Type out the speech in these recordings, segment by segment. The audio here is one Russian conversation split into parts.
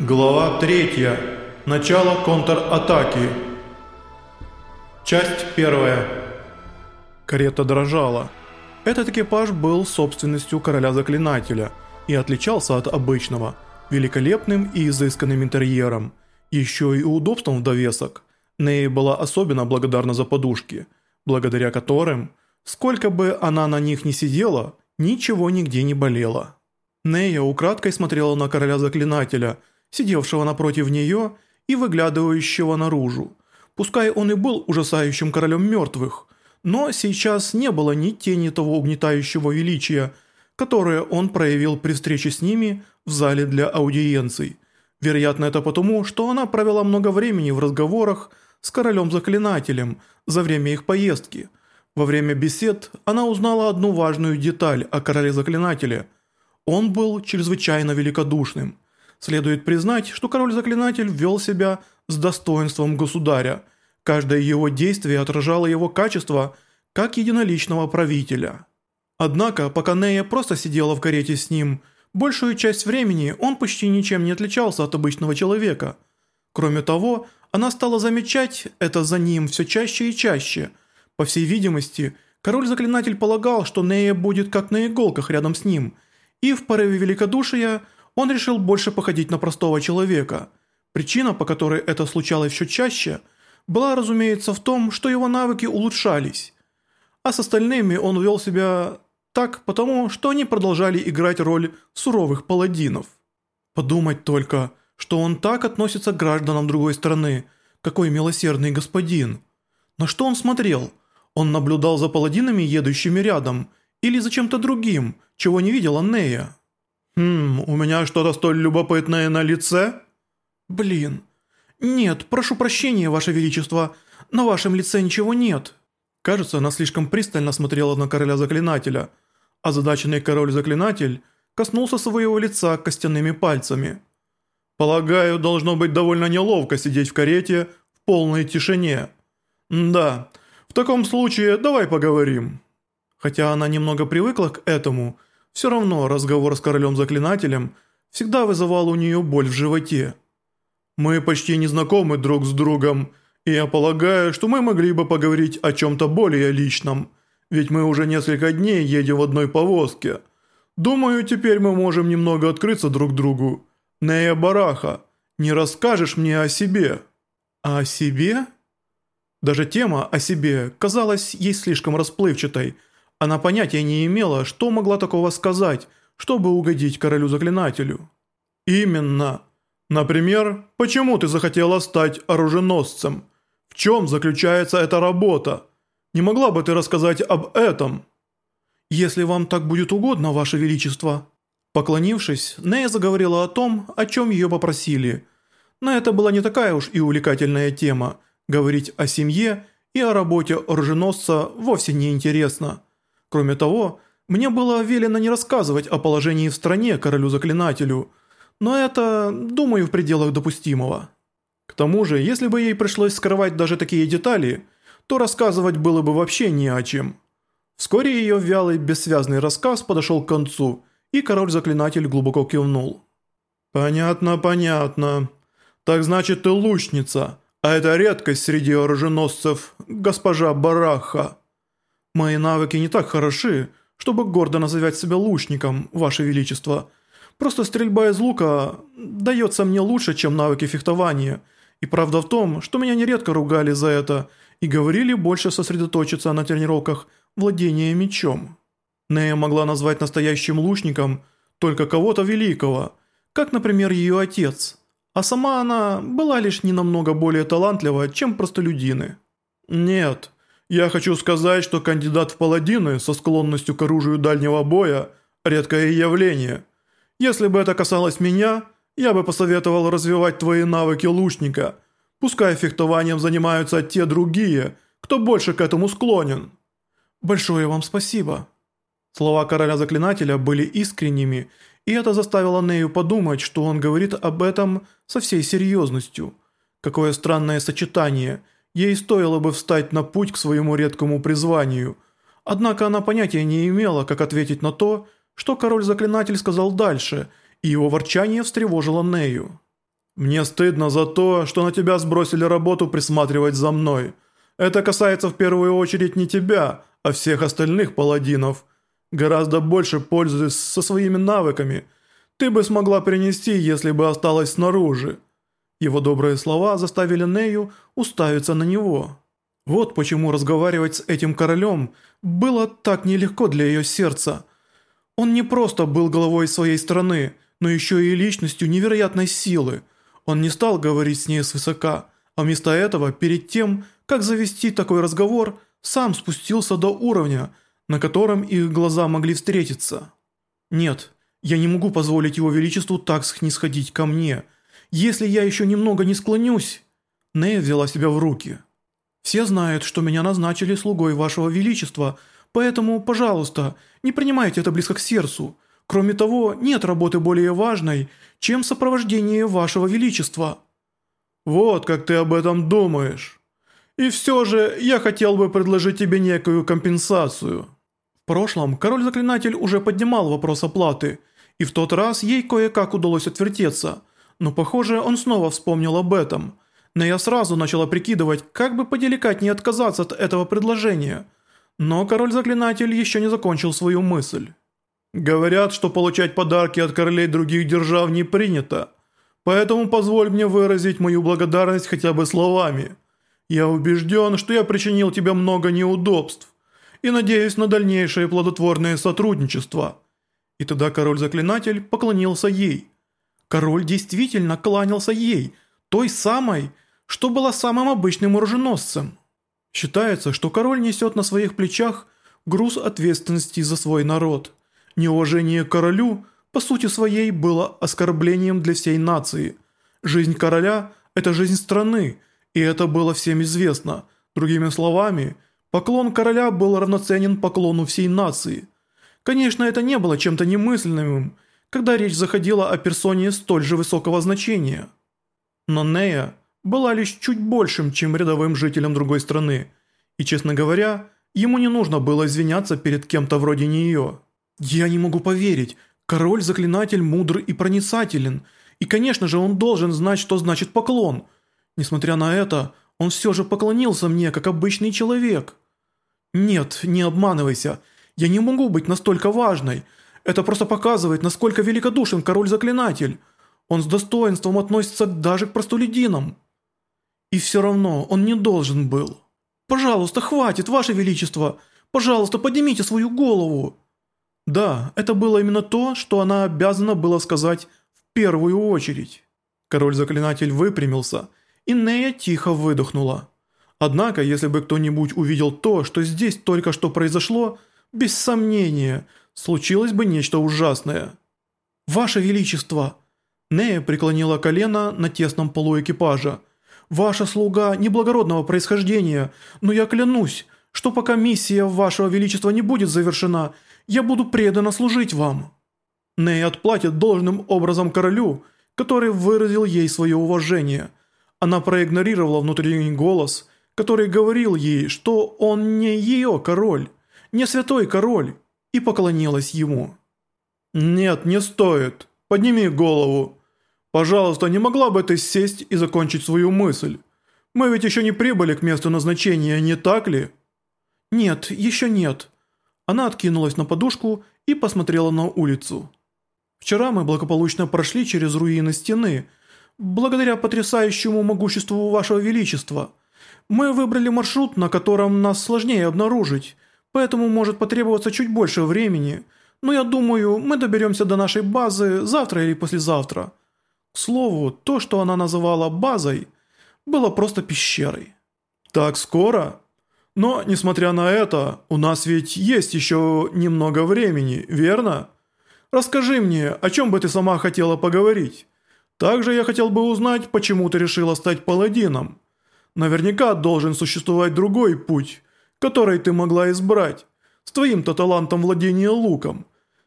Глава 3. Начало контратаки. Часть 1. Карета дрожала. Этот экипаж был собственностью короля-заклинателя и отличался от обычного, великолепным и изысканным интерьером, еще и удобством в довесок. Ней была особенно благодарна за подушки, благодаря которым, сколько бы она на них ни сидела, ничего нигде не болело. Нея украдкой смотрела на короля-заклинателя – сидевшего напротив нее и выглядывающего наружу. Пускай он и был ужасающим королем мертвых, но сейчас не было ни тени того угнетающего величия, которое он проявил при встрече с ними в зале для аудиенций. Вероятно, это потому, что она провела много времени в разговорах с королем-заклинателем за время их поездки. Во время бесед она узнала одну важную деталь о короле-заклинателе. Он был чрезвычайно великодушным – Следует признать, что король-заклинатель вел себя с достоинством государя. Каждое его действие отражало его качество как единоличного правителя. Однако, пока Нея просто сидела в карете с ним, большую часть времени он почти ничем не отличался от обычного человека. Кроме того, она стала замечать это за ним все чаще и чаще. По всей видимости, король-заклинатель полагал, что Нея будет как на иголках рядом с ним, и в порыве великодушия – он решил больше походить на простого человека. Причина, по которой это случалось еще чаще, была, разумеется, в том, что его навыки улучшались. А с остальными он вел себя так, потому что они продолжали играть роль суровых паладинов. Подумать только, что он так относится к гражданам другой страны, какой милосердный господин. На что он смотрел? Он наблюдал за паладинами, едущими рядом, или за чем-то другим, чего не видела Нея. «Хм, у меня что-то столь любопытное на лице?» «Блин. Нет, прошу прощения, Ваше Величество, на вашем лице ничего нет». Кажется, она слишком пристально смотрела на короля-заклинателя. Озадаченный король-заклинатель коснулся своего лица костяными пальцами. «Полагаю, должно быть довольно неловко сидеть в карете в полной тишине. Да, в таком случае давай поговорим». Хотя она немного привыкла к этому – все равно разговор с королем-заклинателем всегда вызывал у нее боль в животе. «Мы почти не знакомы друг с другом, и я полагаю, что мы могли бы поговорить о чем-то более личном, ведь мы уже несколько дней едем в одной повозке. Думаю, теперь мы можем немного открыться друг другу. Нея Бараха, не расскажешь мне о себе?» «О себе?» Даже тема о себе казалась ей слишком расплывчатой – она понятия не имела, что могла такого сказать, чтобы угодить королю-заклинателю. «Именно. Например, почему ты захотела стать оруженосцем? В чем заключается эта работа? Не могла бы ты рассказать об этом?» «Если вам так будет угодно, Ваше Величество». Поклонившись, Нея заговорила о том, о чем ее попросили. Но это была не такая уж и увлекательная тема. Говорить о семье и о работе оруженосца вовсе не интересно. Кроме того, мне было велено не рассказывать о положении в стране королю-заклинателю, но это, думаю, в пределах допустимого. К тому же, если бы ей пришлось скрывать даже такие детали, то рассказывать было бы вообще не о чем. Вскоре ее вялый, бессвязный рассказ подошел к концу, и король-заклинатель глубоко кивнул. «Понятно, понятно. Так значит, ты лучница, а это редкость среди оруженосцев, госпожа Бараха». Мои навыки не так хороши, чтобы гордо называть себя лучником, Ваше Величество. Просто стрельба из лука дается мне лучше, чем навыки фехтования. И правда в том, что меня нередко ругали за это и говорили больше сосредоточиться на тренировках владения мечом. Нея могла назвать настоящим лучником только кого-то великого, как, например, ее отец. А сама она была лишь не намного более талантлива, чем простолюдины. Нет, я хочу сказать, что кандидат в паладины со склонностью к оружию дальнего боя – редкое явление. Если бы это касалось меня, я бы посоветовал развивать твои навыки лучника. Пускай фехтованием занимаются те другие, кто больше к этому склонен. Большое вам спасибо. Слова короля-заклинателя были искренними, и это заставило Нею подумать, что он говорит об этом со всей серьезностью. Какое странное сочетание – Ей стоило бы встать на путь к своему редкому призванию. Однако она понятия не имела, как ответить на то, что король-заклинатель сказал дальше, и его ворчание встревожило Нею. «Мне стыдно за то, что на тебя сбросили работу присматривать за мной. Это касается в первую очередь не тебя, а всех остальных паладинов. Гораздо больше пользуясь со своими навыками. Ты бы смогла принести, если бы осталась снаружи». Его добрые слова заставили Нею уставиться на него. Вот почему разговаривать с этим королем было так нелегко для ее сердца. Он не просто был главой своей страны, но еще и личностью невероятной силы. Он не стал говорить с ней свысока, а вместо этого, перед тем, как завести такой разговор, сам спустился до уровня, на котором их глаза могли встретиться. «Нет, я не могу позволить его величеству так снисходить ко мне», если я еще немного не склонюсь...» Нея взяла себя в руки. «Все знают, что меня назначили слугой вашего величества, поэтому, пожалуйста, не принимайте это близко к сердцу. Кроме того, нет работы более важной, чем сопровождение вашего величества». «Вот как ты об этом думаешь. И все же я хотел бы предложить тебе некую компенсацию». В прошлом король-заклинатель уже поднимал вопрос оплаты, и в тот раз ей кое-как удалось отвертеться – но похоже, он снова вспомнил об этом. Но я сразу начала прикидывать, как бы поделикатнее отказаться от этого предложения. Но король-заклинатель еще не закончил свою мысль. «Говорят, что получать подарки от королей других держав не принято. Поэтому позволь мне выразить мою благодарность хотя бы словами. Я убежден, что я причинил тебе много неудобств и надеюсь на дальнейшее плодотворное сотрудничество». И тогда король-заклинатель поклонился ей – Король действительно кланялся ей, той самой, что была самым обычным оруженосцем. Считается, что король несет на своих плечах груз ответственности за свой народ. Неуважение к королю, по сути своей, было оскорблением для всей нации. Жизнь короля – это жизнь страны, и это было всем известно. Другими словами, поклон короля был равноценен поклону всей нации. Конечно, это не было чем-то немысленным – когда речь заходила о персоне столь же высокого значения. Но Нея была лишь чуть большим, чем рядовым жителем другой страны, и, честно говоря, ему не нужно было извиняться перед кем-то вроде нее. «Я не могу поверить, король-заклинатель мудр и проницателен, и, конечно же, он должен знать, что значит поклон. Несмотря на это, он все же поклонился мне, как обычный человек». «Нет, не обманывайся, я не могу быть настолько важной», это просто показывает, насколько великодушен король-заклинатель. Он с достоинством относится даже к простолюдинам. И все равно он не должен был. «Пожалуйста, хватит, ваше величество! Пожалуйста, поднимите свою голову!» Да, это было именно то, что она обязана была сказать в первую очередь. Король-заклинатель выпрямился, и Нея тихо выдохнула. Однако, если бы кто-нибудь увидел то, что здесь только что произошло, без сомнения – случилось бы нечто ужасное. «Ваше Величество!» Нея преклонила колено на тесном полу экипажа. «Ваша слуга неблагородного происхождения, но я клянусь, что пока миссия Вашего Величества не будет завершена, я буду преданно служить вам». Нея отплатит должным образом королю, который выразил ей свое уважение. Она проигнорировала внутренний голос, который говорил ей, что он не ее король, не святой король, и поклонилась ему. «Нет, не стоит. Подними голову. Пожалуйста, не могла бы ты сесть и закончить свою мысль? Мы ведь еще не прибыли к месту назначения, не так ли?» «Нет, еще нет». Она откинулась на подушку и посмотрела на улицу. «Вчера мы благополучно прошли через руины стены, благодаря потрясающему могуществу вашего величества. Мы выбрали маршрут, на котором нас сложнее обнаружить» поэтому может потребоваться чуть больше времени, но я думаю, мы доберемся до нашей базы завтра или послезавтра. К слову, то, что она называла базой, было просто пещерой. Так скоро? Но, несмотря на это, у нас ведь есть еще немного времени, верно? Расскажи мне, о чем бы ты сама хотела поговорить. Также я хотел бы узнать, почему ты решила стать паладином. Наверняка должен существовать другой путь, который ты могла избрать, с твоим-то талантом владения луком.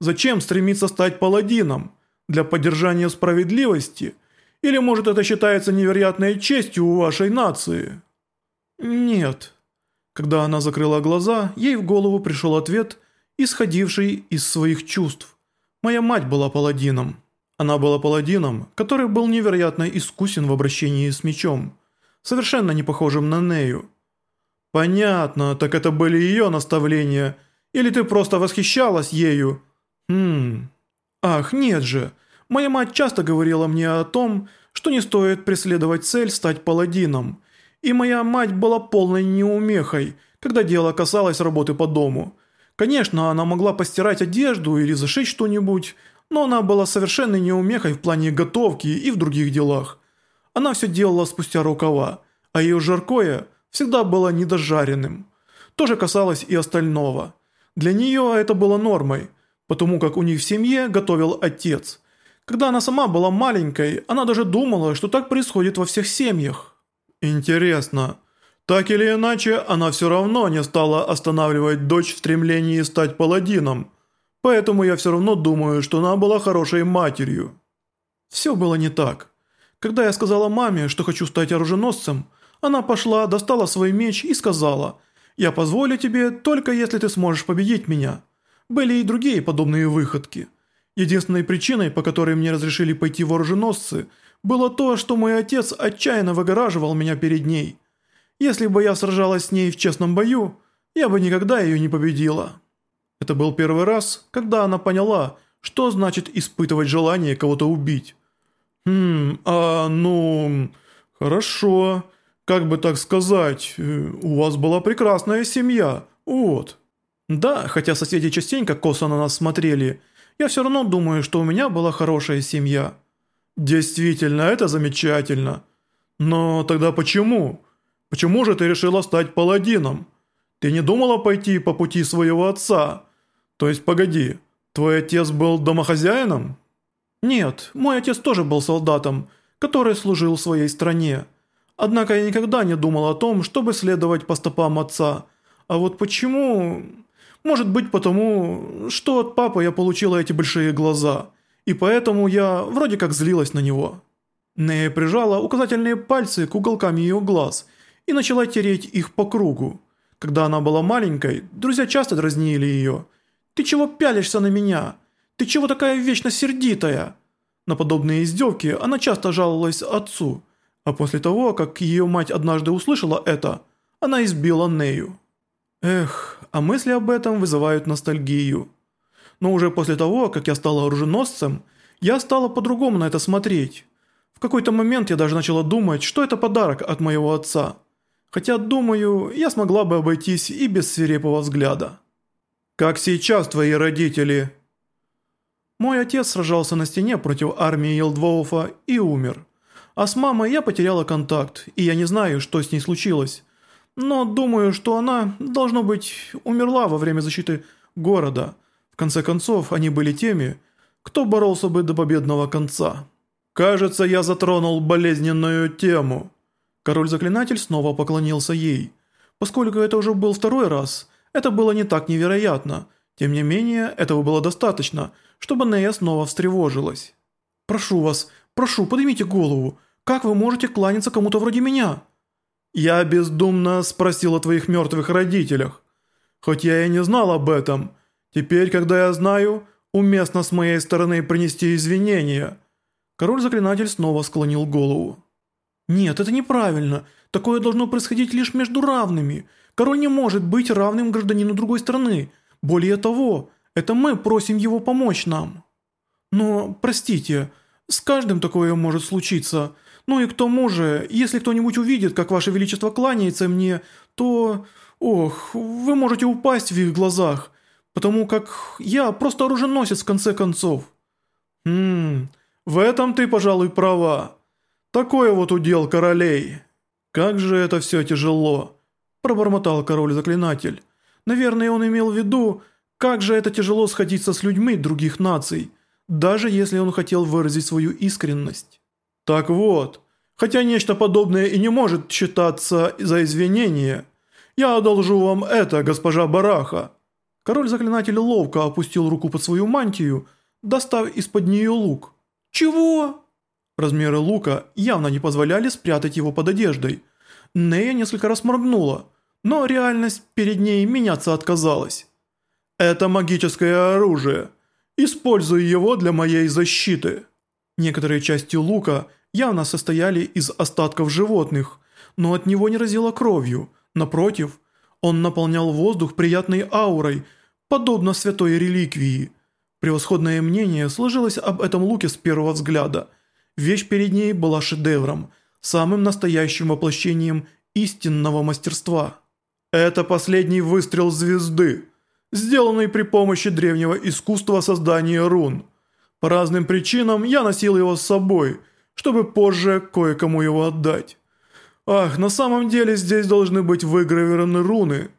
Зачем стремиться стать паладином? Для поддержания справедливости? Или может это считается невероятной честью у вашей нации? Нет. Когда она закрыла глаза, ей в голову пришел ответ, исходивший из своих чувств. Моя мать была паладином. Она была паладином, который был невероятно искусен в обращении с мечом, совершенно не похожим на Нею. «Понятно, так это были ее наставления, или ты просто восхищалась ею?» «Хм... Ах, нет же, моя мать часто говорила мне о том, что не стоит преследовать цель стать паладином, и моя мать была полной неумехой, когда дело касалось работы по дому. Конечно, она могла постирать одежду или зашить что-нибудь, но она была совершенной неумехой в плане готовки и в других делах. Она все делала спустя рукава, а ее жаркое всегда было недожаренным. То же касалось и остального. Для нее это было нормой, потому как у них в семье готовил отец. Когда она сама была маленькой, она даже думала, что так происходит во всех семьях. Интересно, так или иначе, она все равно не стала останавливать дочь в стремлении стать паладином, поэтому я все равно думаю, что она была хорошей матерью. Все было не так. Когда я сказала маме, что хочу стать оруженосцем, она пошла, достала свой меч и сказала «Я позволю тебе, только если ты сможешь победить меня». Были и другие подобные выходки. Единственной причиной, по которой мне разрешили пойти в оруженосцы, было то, что мой отец отчаянно выгораживал меня перед ней. Если бы я сражалась с ней в честном бою, я бы никогда ее не победила. Это был первый раз, когда она поняла, что значит испытывать желание кого-то убить. «Хм, а, ну, хорошо. Как бы так сказать, э, у вас была прекрасная семья, вот». Да, хотя соседи частенько косо на нас смотрели, я все равно думаю, что у меня была хорошая семья. Действительно, это замечательно. Но тогда почему? Почему же ты решила стать паладином? Ты не думала пойти по пути своего отца? То есть, погоди, твой отец был домохозяином? Нет, мой отец тоже был солдатом, который служил своей стране. Однако я никогда не думал о том, чтобы следовать по стопам отца. А вот почему... Может быть потому, что от папы я получила эти большие глаза, и поэтому я вроде как злилась на него». Нея прижала указательные пальцы к уголкам ее глаз и начала тереть их по кругу. Когда она была маленькой, друзья часто дразнили ее. «Ты чего пялишься на меня? Ты чего такая вечно сердитая?» На подобные издевки она часто жаловалась отцу, а после того, как ее мать однажды услышала это, она избила Нею. Эх, а мысли об этом вызывают ностальгию. Но уже после того, как я стала оруженосцем, я стала по-другому на это смотреть. В какой-то момент я даже начала думать, что это подарок от моего отца. Хотя, думаю, я смогла бы обойтись и без свирепого взгляда. «Как сейчас твои родители?» Мой отец сражался на стене против армии Елдвоуфа и умер. А с мамой я потеряла контакт, и я не знаю, что с ней случилось но думаю, что она, должно быть, умерла во время защиты города. В конце концов, они были теми, кто боролся бы до победного конца. Кажется, я затронул болезненную тему. Король-заклинатель снова поклонился ей. Поскольку это уже был второй раз, это было не так невероятно. Тем не менее, этого было достаточно, чтобы Нея снова встревожилась. «Прошу вас, прошу, поднимите голову. Как вы можете кланяться кому-то вроде меня?» «Я бездумно спросил о твоих мертвых родителях. Хоть я и не знал об этом, теперь, когда я знаю, уместно с моей стороны принести извинения». Король-заклинатель снова склонил голову. «Нет, это неправильно. Такое должно происходить лишь между равными. Король не может быть равным гражданину другой страны. Более того, это мы просим его помочь нам». «Но, простите, с каждым такое может случиться. Ну и к тому же, если кто-нибудь увидит, как ваше величество кланяется мне, то... Ох, вы можете упасть в их глазах, потому как я просто оруженосец в конце концов». «Хм, в этом ты, пожалуй, права. Такой вот удел королей. Как же это все тяжело», – пробормотал король-заклинатель. «Наверное, он имел в виду, как же это тяжело сходиться с людьми других наций, даже если он хотел выразить свою искренность». Так вот, хотя нечто подобное и не может считаться за извинение, я одолжу вам это, госпожа Бараха». Король-заклинатель ловко опустил руку под свою мантию, достав из-под нее лук. «Чего?» Размеры лука явно не позволяли спрятать его под одеждой. Нея несколько раз моргнула, но реальность перед ней меняться отказалась. «Это магическое оружие. Используй его для моей защиты». Некоторые части лука явно состояли из остатков животных, но от него не разило кровью. Напротив, он наполнял воздух приятной аурой, подобно святой реликвии. Превосходное мнение сложилось об этом луке с первого взгляда. Вещь перед ней была шедевром, самым настоящим воплощением истинного мастерства. Это последний выстрел звезды, сделанный при помощи древнего искусства создания рун. По разным причинам я носил его с собой, чтобы позже кое-кому его отдать. Ах, на самом деле здесь должны быть выгравированы руны,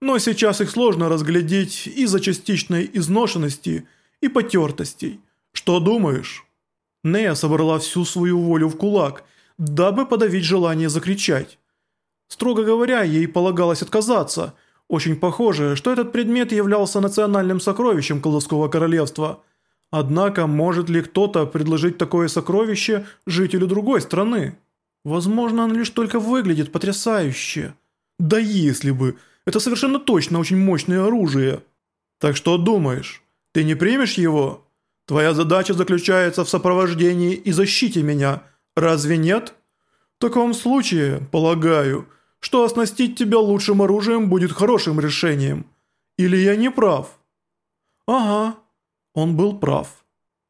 но сейчас их сложно разглядеть из-за частичной изношенности и потертостей. Что думаешь? Нея собрала всю свою волю в кулак, дабы подавить желание закричать. Строго говоря, ей полагалось отказаться. Очень похоже, что этот предмет являлся национальным сокровищем колдовского королевства – Однако, может ли кто-то предложить такое сокровище жителю другой страны? Возможно, оно лишь только выглядит потрясающе. Да если бы, это совершенно точно очень мощное оружие. Так что думаешь, ты не примешь его? Твоя задача заключается в сопровождении и защите меня, разве нет? В таком случае, полагаю, что оснастить тебя лучшим оружием будет хорошим решением. Или я не прав? Ага. Он был прав.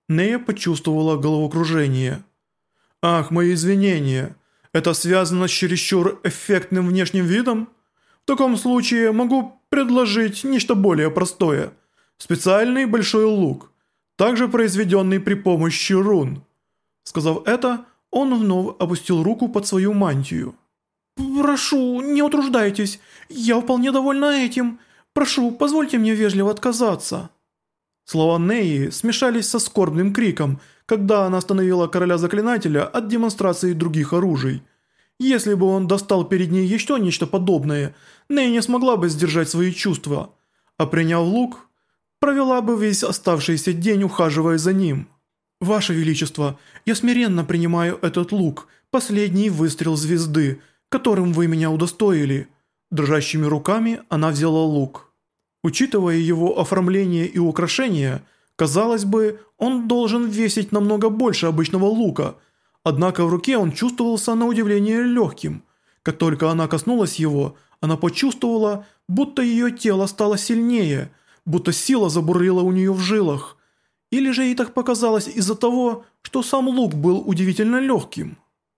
Нея почувствовала головокружение. «Ах, мои извинения. Это связано с чересчур эффектным внешним видом? В таком случае могу предложить нечто более простое. Специальный большой лук, также произведенный при помощи рун». Сказав это, он вновь опустил руку под свою мантию. «Прошу, не утруждайтесь. Я вполне довольна этим. Прошу, позвольте мне вежливо отказаться». Слова Неи смешались со скорбным криком, когда она остановила короля заклинателя от демонстрации других оружий. Если бы он достал перед ней еще нечто подобное, Ней не смогла бы сдержать свои чувства, а приняв лук, провела бы весь оставшийся день, ухаживая за ним. «Ваше Величество, я смиренно принимаю этот лук, последний выстрел звезды, которым вы меня удостоили». Дрожащими руками она взяла лук. Учитывая его оформление и украшения, казалось бы, он должен весить намного больше обычного лука, однако в руке он чувствовался на удивление легким. Как только она коснулась его, она почувствовала, будто ее тело стало сильнее, будто сила забурлила у нее в жилах. Или же ей так показалось из-за того, что сам лук был удивительно легким.